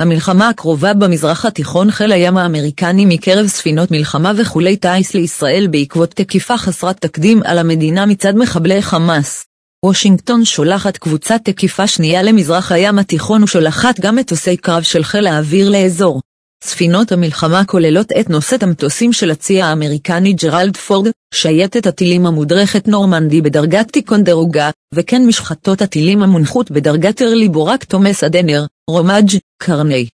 המלחמה הקרובה במזרח התיכון חיל הים האמריקני מקרב ספינות מלחמה וכלי טיס לישראל בעקבות תקיפה חסרת תקדים על המדינה מצד מחבלי חמאס. וושינגטון שולחת קבוצת תקיפה שנייה למזרח הים התיכון ושולחת גם מטוסי קרב של חיל האוויר לאזור. ספינות המלחמה כוללות את נושאת המטוסים של הצי האמריקני ג'רלד פורד, שייטת הטילים המודרכת נורמנדי בדרגת טיקונדרוגה, וכן משחתות הטילים המונחות בדרגת ארלי בורק תומס הודנר, ראמאג', קרני.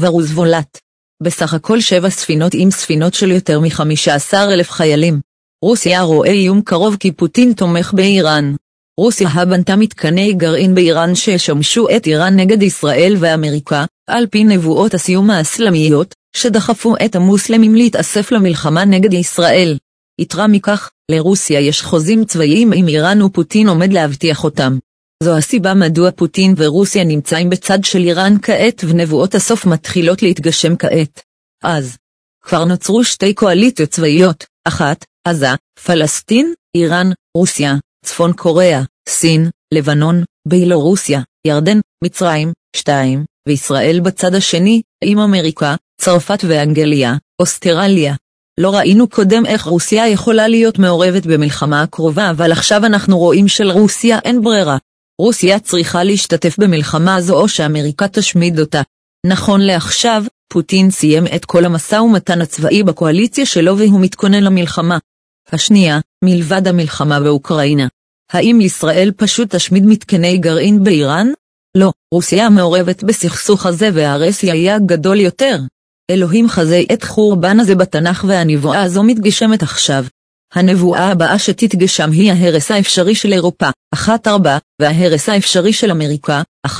ורוזוולט. בסך הכל שבע ספינות עם ספינות של יותר מ-15 אלף חיילים. רוסיה רואה איום קרוב כי פוטין תומך באיראן. רוסיה הבנתה מתקני גרעין באיראן שישמשו את איראן נגד ישראל ואמריקה, על פי נבואות הסיום האסלאמיות, שדחפו את המוסלמים להתאסף למלחמה נגד ישראל. יתרה מכך, לרוסיה יש חוזים צבאיים עם איראן ופוטין עומד להבטיח אותם. זו הסיבה מדוע פוטין ורוסיה נמצאים בצד של איראן כעת ונבואות הסוף מתחילות להתגשם כעת. אז, כבר נוצרו שתי קואליציות צבאיות, אחת, עזה, פלסטין, איראן, רוסיה, צפון קוריאה, סין, לבנון, בילורוסיה, ירדן, מצרים, 2, וישראל בצד השני, עם אמריקה, צרפת ואנגליה, אוסטרליה. לא ראינו קודם איך רוסיה יכולה להיות מעורבת במלחמה הקרובה אבל עכשיו אנחנו רואים שלרוסיה אין ברירה. רוסיה צריכה להשתתף במלחמה הזו או שאמריקה תשמיד אותה. נכון לעכשיו, פוטין סיים את כל המשא ומתן הצבאי בקואליציה שלו והוא מתכונן למלחמה. השנייה, מלבד המלחמה באוקראינה. האם ישראל פשוט תשמיד מתקני גרעין באיראן? לא, רוסיה מעורבת בסכסוך הזה והרס יהיה גדול יותר. אלוהים חזה את חורבן הזה בתנ"ך והנבואה הזו מתגשמת עכשיו. הנבואה הבאה שתתגשם היא ההרס האפשרי של אירופה, 1-4, וההרס האפשרי של אמריקה, 1-3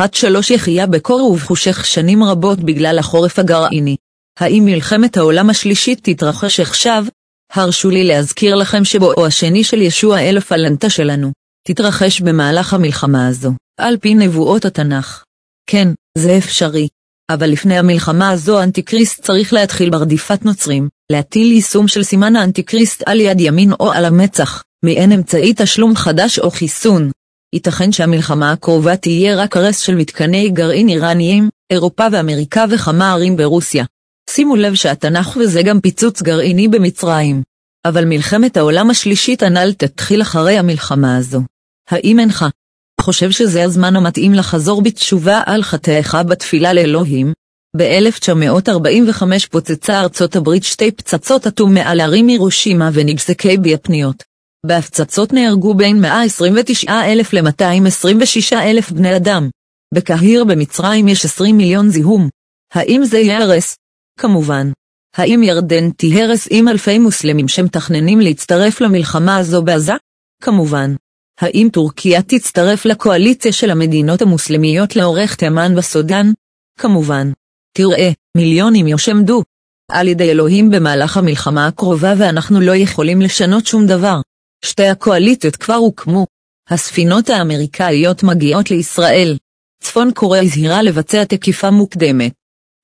יחיה בקור ובחושך שנים רבות בגלל החורף הגרעיני. האם מלחמת העולם השלישית תתרחש עכשיו? הרשו לי להזכיר לכם שבואו השני של ישוע אל הפלנטה שלנו, תתרחש במהלך המלחמה הזו, על פי נבואות התנ"ך. כן, זה אפשרי. אבל לפני המלחמה הזו האנטיקריסט צריך להתחיל ברדיפת נוצרים, להטיל יישום של סימן האנטיקריסט על יד ימין או על המצח, מעין אמצעי תשלום חדש או חיסון. ייתכן שהמלחמה הקרובה תהיה רק הרס של מתקני גרעין איראניים, אירופה ואמריקה וכמה ערים ברוסיה. שימו לב שהתנ"ך וזה גם פיצוץ גרעיני במצרים. אבל מלחמת העולם השלישית הנ"ל תתחיל אחרי המלחמה הזו. האם אינך חושב שזה הזמן המתאים לחזור בתשובה על חטאיך בתפילה לאלוהים? ב-1945 פוצצה ארצות הברית שתי פצצות אטום מעל ערים הירושימה ונגסקי ביפניות. בהפצצות נהרגו בין 129,000 ל-226,000 בני אדם. בקהיר במצרים יש 20 מיליון זיהום. האם זה ייהרס? כמובן. האם ירדן תיהרס עם אלפי מוסלמים שמתכננים להצטרף למלחמה הזו בעזה? כמובן. האם טורקיה תצטרף לקואליציה של המדינות המוסלמיות לאורך תימן וסודאן? כמובן. תראה, מיליונים יושמדו על ידי אלוהים במהלך המלחמה הקרובה ואנחנו לא יכולים לשנות שום דבר. שתי הקואליציות כבר הוקמו. הספינות האמריקאיות מגיעות לישראל. צפון קוריאה הזהירה לבצע תקיפה מוקדמת.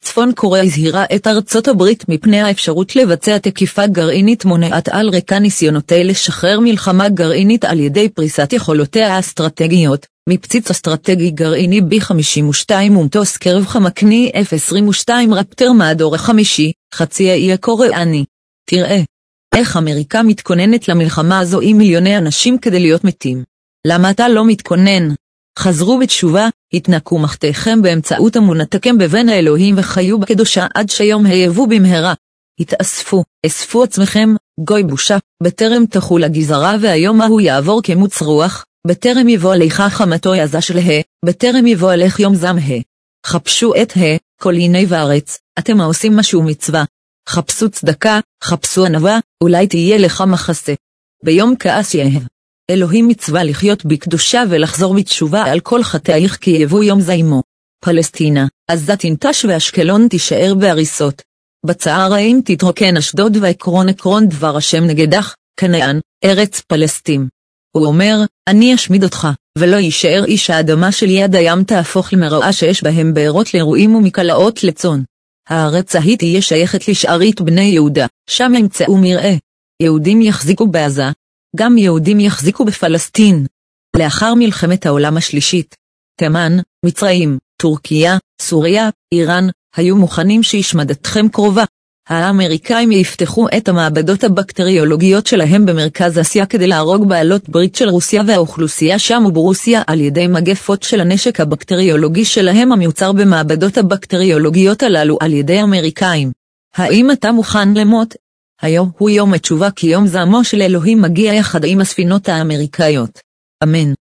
צפון קוריאה הזהירה את ארצות הברית מפני האפשרות לבצע תקיפה גרעינית מונעת על רקע ניסיונותיה לשחרר מלחמה גרעינית על ידי פריסת יכולותיה האסטרטגיות, מפציץ אסטרטגי גרעיני B-52 ומטוס קרב חמקני F-22 רפטר מהדור החמישי, חצי האי הקוריאני. תראה, איך אמריקה מתכוננת למלחמה הזו עם מיליוני אנשים כדי להיות מתים. למה אתה לא מתכונן? חזרו בתשובה, התנקו מחתיכם באמצעות אמונתכם בבן האלוהים וחיו בקדושה עד שיום היבוא במהרה. התאספו, אספו עצמכם, גוי בושה, בטרם תחול הגזרה והיום ההוא יעבור כמוץ רוח, בטרם יבוא עליך חמתו עזה של ה, בטרם יבוא עליך יום זם ה. חפשו את ה, כל עיני וארץ, אתם העושים משהו מצווה. חפשו צדקה, חפשו ענווה, אולי תהיה לך מחסה. ביום כעס יהב. אלוהים מצווה לחיות בקדושה ולחזור בתשובה על כל חטאיך כי יבוא יום זיימו. פלסטינה, עזה תנטש ואשקלון תישאר בהריסות. בצהריים תתרוקן אשדוד ועקרון עקרון דבר השם נגדך, כנען, ארץ פלסטין. הוא אומר, אני אשמיד אותך, ולא יישאר איש האדמה של יד הים תהפוך למרעה שיש בהם בארות לאירועים ומקלעות לצאן. הארץ ההיא תהיה שייכת לשארית בני יהודה, שם ימצאו מרעה. יהודים יחזיקו בעזה, גם יהודים יחזיקו בפלסטין. לאחר מלחמת העולם השלישית, תימן, מצרים, טורקיה, סוריה, איראן, היו מוכנים שהשמדתכם קרובה. האמריקאים יפתחו את המעבדות הבקטריולוגיות שלהם במרכז אסיה כדי להרוג בעלות ברית של רוסיה והאוכלוסייה שם וברוסיה על ידי מגפות של הנשק הבקטריולוגי שלהם המיוצר במעבדות הבקטריולוגיות הללו על ידי אמריקאים. האם אתה מוכן למות? היום הוא יום התשובה כי יום זעמו של אלוהים מגיע יחד עם הספינות האמריקאיות. אמן.